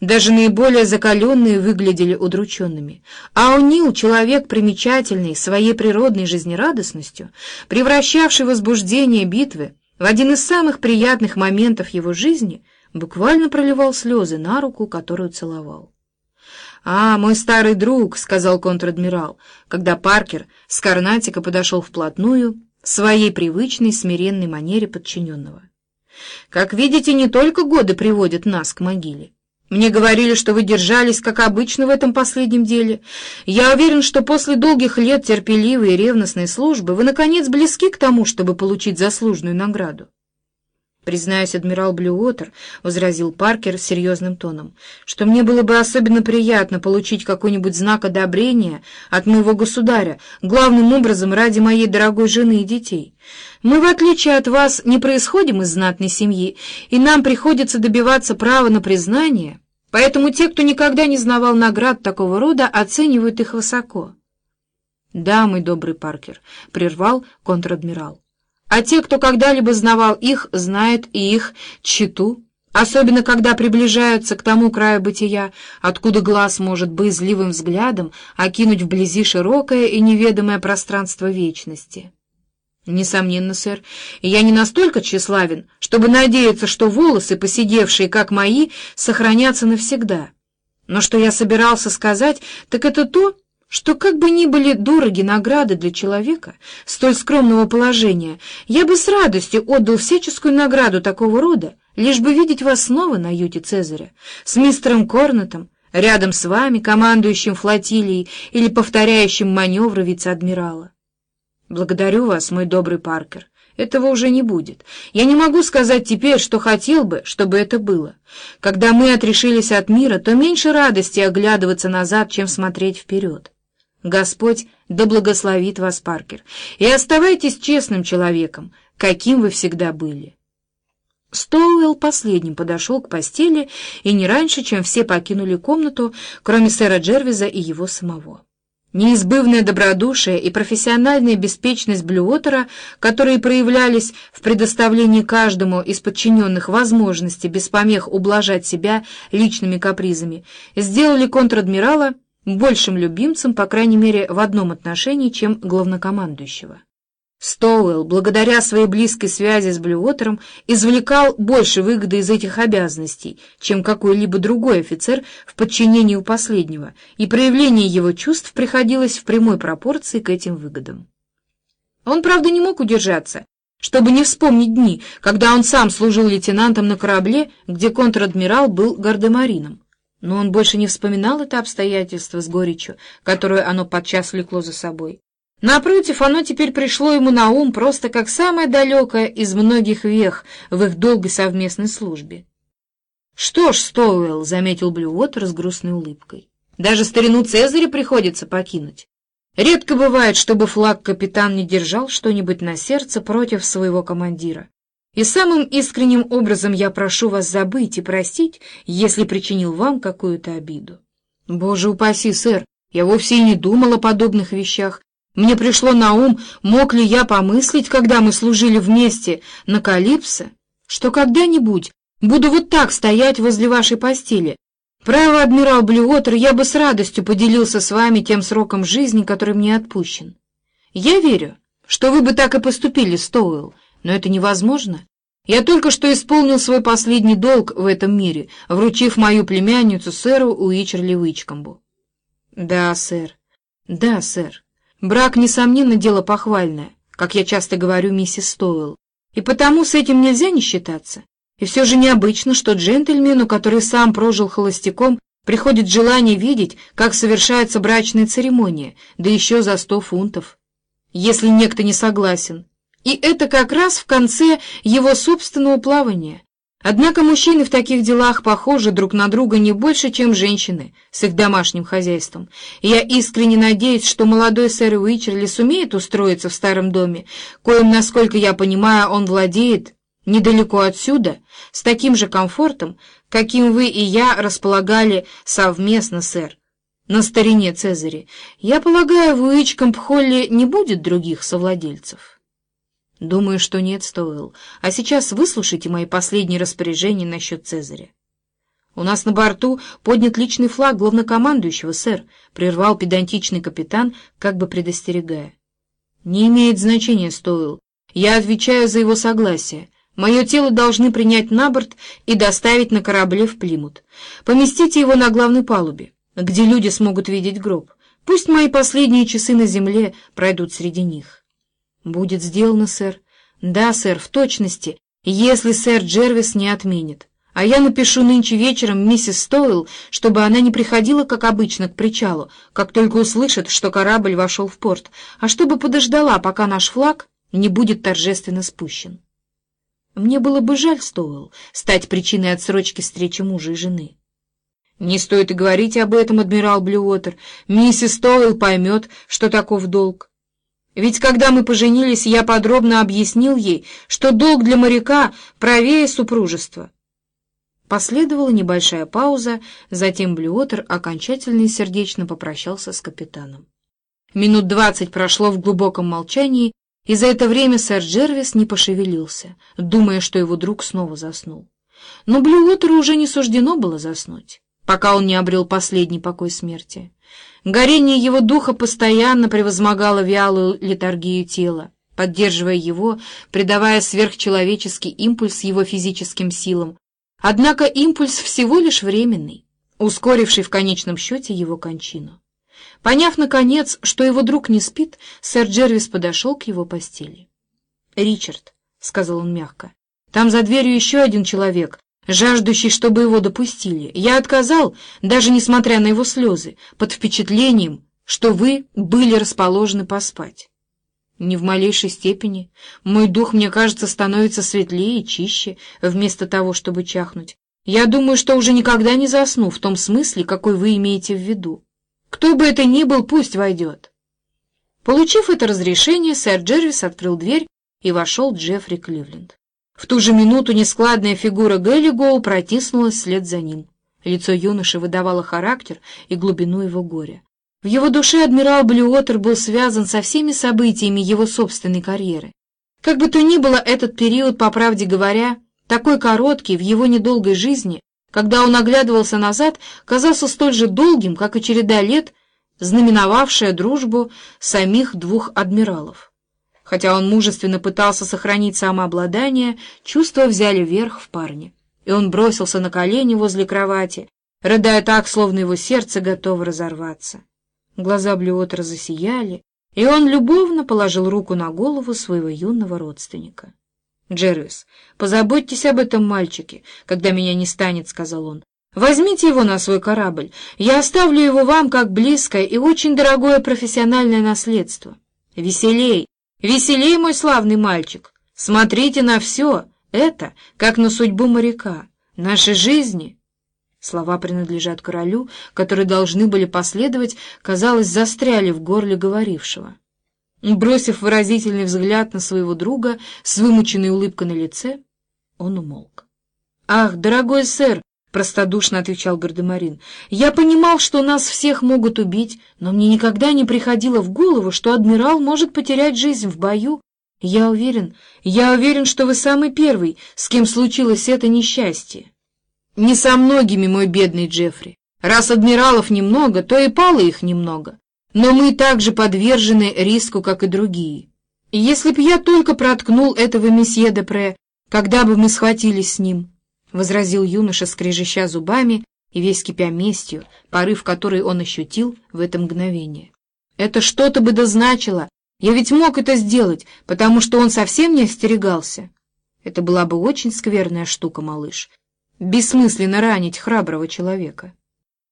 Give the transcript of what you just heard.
Даже наиболее закаленные выглядели удрученными. А О'Нил, человек примечательный своей природной жизнерадостностью, превращавший возбуждение битвы в один из самых приятных моментов его жизни, буквально проливал слезы на руку, которую целовал. «А, мой старый друг», — сказал контр-адмирал, когда Паркер с Карнатика подошел вплотную в своей привычной смиренной манере подчиненного. «Как видите, не только годы приводят нас к могиле. Мне говорили, что вы держались, как обычно, в этом последнем деле. Я уверен, что после долгих лет терпеливой и ревностной службы вы, наконец, близки к тому, чтобы получить заслуженную награду. «Признаюсь, адмирал Блюотер», — возразил Паркер серьезным тоном, «что мне было бы особенно приятно получить какой-нибудь знак одобрения от моего государя, главным образом ради моей дорогой жены и детей. Мы, в отличие от вас, не происходим из знатной семьи, и нам приходится добиваться права на признание, поэтому те, кто никогда не знавал наград такого рода, оценивают их высоко». «Да, мой добрый Паркер», — прервал контр-адмирал. А те, кто когда-либо знавал их, знают и их читу, особенно когда приближаются к тому краю бытия, откуда глаз может боязливым взглядом окинуть вблизи широкое и неведомое пространство вечности. Несомненно, сэр, я не настолько тщеславен, чтобы надеяться, что волосы, посидевшие, как мои, сохранятся навсегда. Но что я собирался сказать, так это то, что как бы ни были дороги награды для человека столь скромного положения, я бы с радостью отдал всяческую награду такого рода, лишь бы видеть вас снова на юте Цезаря, с мистером Корнетом, рядом с вами, командующим флотилией или повторяющим маневры вице-адмирала. Благодарю вас, мой добрый Паркер. Этого уже не будет. Я не могу сказать теперь, что хотел бы, чтобы это было. Когда мы отрешились от мира, то меньше радости оглядываться назад, чем смотреть вперед. Господь да благословит вас, Паркер, и оставайтесь честным человеком, каким вы всегда были. Стоуэлл последним подошел к постели и не раньше, чем все покинули комнату, кроме сэра Джервиза и его самого. Неизбывное добродушие и профессиональная беспечность Блюотера, которые проявлялись в предоставлении каждому из подчиненных возможности без помех ублажать себя личными капризами, сделали контр-адмирала большим любимцем, по крайней мере, в одном отношении, чем главнокомандующего. Стоуэлл, благодаря своей близкой связи с Блюотером, извлекал больше выгоды из этих обязанностей, чем какой-либо другой офицер в подчинении у последнего, и проявление его чувств приходилось в прямой пропорции к этим выгодам. Он, правда, не мог удержаться, чтобы не вспомнить дни, когда он сам служил лейтенантом на корабле, где контр-адмирал был гардемарином. Но он больше не вспоминал это обстоятельство с горечью, которую оно подчас влекло за собой. Напротив, оно теперь пришло ему на ум просто как самое далекое из многих вех в их долгой совместной службе. «Что ж, Стоуэлл», — заметил Блювотер с грустной улыбкой, — «даже старину Цезаря приходится покинуть. Редко бывает, чтобы флаг-капитан не держал что-нибудь на сердце против своего командира. И самым искренним образом я прошу вас забыть и простить, если причинил вам какую-то обиду. Боже упаси, сэр, я вовсе и не думал о подобных вещах. Мне пришло на ум, мог ли я помыслить, когда мы служили вместе на Калипсо, что когда-нибудь буду вот так стоять возле вашей постели. Право, адмирал Блюотер, я бы с радостью поделился с вами тем сроком жизни, который мне отпущен. Я верю, что вы бы так и поступили, Стоуэлл, но это невозможно. Я только что исполнил свой последний долг в этом мире, вручив мою племянницу сэру Уичерли Уичкомбу. Да, сэр. Да, сэр. Брак, несомненно, дело похвальное, как я часто говорю миссис Стоуэлл, и потому с этим нельзя не считаться. И все же необычно, что джентльмену, который сам прожил холостяком, приходит желание видеть, как совершается брачная церемония, да еще за сто фунтов. Если некто не согласен, и это как раз в конце его собственного плавания. Однако мужчины в таких делах похожи друг на друга не больше, чем женщины с их домашним хозяйством. И я искренне надеюсь, что молодой сэр Уичерли сумеет устроиться в старом доме, коим, насколько я понимаю, он владеет недалеко отсюда, с таким же комфортом, каким вы и я располагали совместно, сэр, на старине Цезаре. Я полагаю, в Уичкомп-Холле не будет других совладельцев». Думаю, что нет, Стоуэлл. А сейчас выслушайте мои последние распоряжения насчет Цезаря. «У нас на борту поднят личный флаг главнокомандующего, сэр», — прервал педантичный капитан, как бы предостерегая. «Не имеет значения, Стоил. Я отвечаю за его согласие. Мое тело должны принять на борт и доставить на корабле в Плимут. Поместите его на главной палубе, где люди смогут видеть гроб. Пусть мои последние часы на земле пройдут среди них». «Будет сделано, сэр». «Да, сэр, в точности, если сэр Джервис не отменит». А я напишу нынче вечером миссис Стойл, чтобы она не приходила, как обычно, к причалу, как только услышит, что корабль вошел в порт, а чтобы подождала, пока наш флаг не будет торжественно спущен. Мне было бы жаль Стойл стать причиной отсрочки встречи мужа и жены. Не стоит и говорить об этом, адмирал Блюотер. Миссис Стойл поймет, что таков долг. Ведь когда мы поженились, я подробно объяснил ей, что долг для моряка правее супружества. Последовала небольшая пауза, затем Блюотер окончательно и сердечно попрощался с капитаном. Минут двадцать прошло в глубоком молчании, и за это время сэр Джервис не пошевелился, думая, что его друг снова заснул. Но Блюотеру уже не суждено было заснуть, пока он не обрел последний покой смерти. Горение его духа постоянно превозмогало вялую литургию тела, поддерживая его, придавая сверхчеловеческий импульс его физическим силам, Однако импульс всего лишь временный, ускоривший в конечном счете его кончину. Поняв, наконец, что его друг не спит, сэр Джервис подошел к его постели. «Ричард», — сказал он мягко, — «там за дверью еще один человек, жаждущий, чтобы его допустили. Я отказал, даже несмотря на его слезы, под впечатлением, что вы были расположены поспать». Ни в малейшей степени. Мой дух, мне кажется, становится светлее и чище, вместо того, чтобы чахнуть. Я думаю, что уже никогда не засну в том смысле, какой вы имеете в виду. Кто бы это ни был, пусть войдет. Получив это разрешение, сэр Джервис открыл дверь и вошел Джеффри Кливленд. В ту же минуту нескладная фигура Гэлли Гоу протиснулась вслед за ним. Лицо юноши выдавало характер и глубину его горя. В его душе адмирал Блюотер был связан со всеми событиями его собственной карьеры. Как бы то ни было, этот период, по правде говоря, такой короткий в его недолгой жизни, когда он оглядывался назад, казался столь же долгим, как и череда лет, знаменовавшая дружбу самих двух адмиралов. Хотя он мужественно пытался сохранить самообладание, чувства взяли верх в парне, и он бросился на колени возле кровати, рыдая так, словно его сердце готово разорваться. Глаза Блюотера засияли, и он любовно положил руку на голову своего юного родственника. «Джервис, позаботьтесь об этом мальчике, когда меня не станет», — сказал он. «Возьмите его на свой корабль. Я оставлю его вам как близкое и очень дорогое профессиональное наследство. Веселей, веселей, мой славный мальчик. Смотрите на все это, как на судьбу моряка. Наши жизни Слова принадлежат королю, которые должны были последовать, казалось, застряли в горле говорившего. Бросив выразительный взгляд на своего друга с вымученной улыбкой на лице, он умолк. «Ах, дорогой сэр!» — простодушно отвечал Гардемарин. «Я понимал, что нас всех могут убить, но мне никогда не приходило в голову, что адмирал может потерять жизнь в бою. Я уверен, я уверен, что вы самый первый, с кем случилось это несчастье». Не со многими, мой бедный Джеффри. Раз адмиралов немного, то и пало их немного. Но мы также подвержены риску, как и другие. Если б я только проткнул этого месье Депре, когда бы мы схватились с ним, — возразил юноша, скрежеща зубами и весь кипя местью, порыв который он ощутил в это мгновение. Это что-то бы дозначило. Я ведь мог это сделать, потому что он совсем не остерегался. Это была бы очень скверная штука, малыш, бессмысленно ранить храброго человека.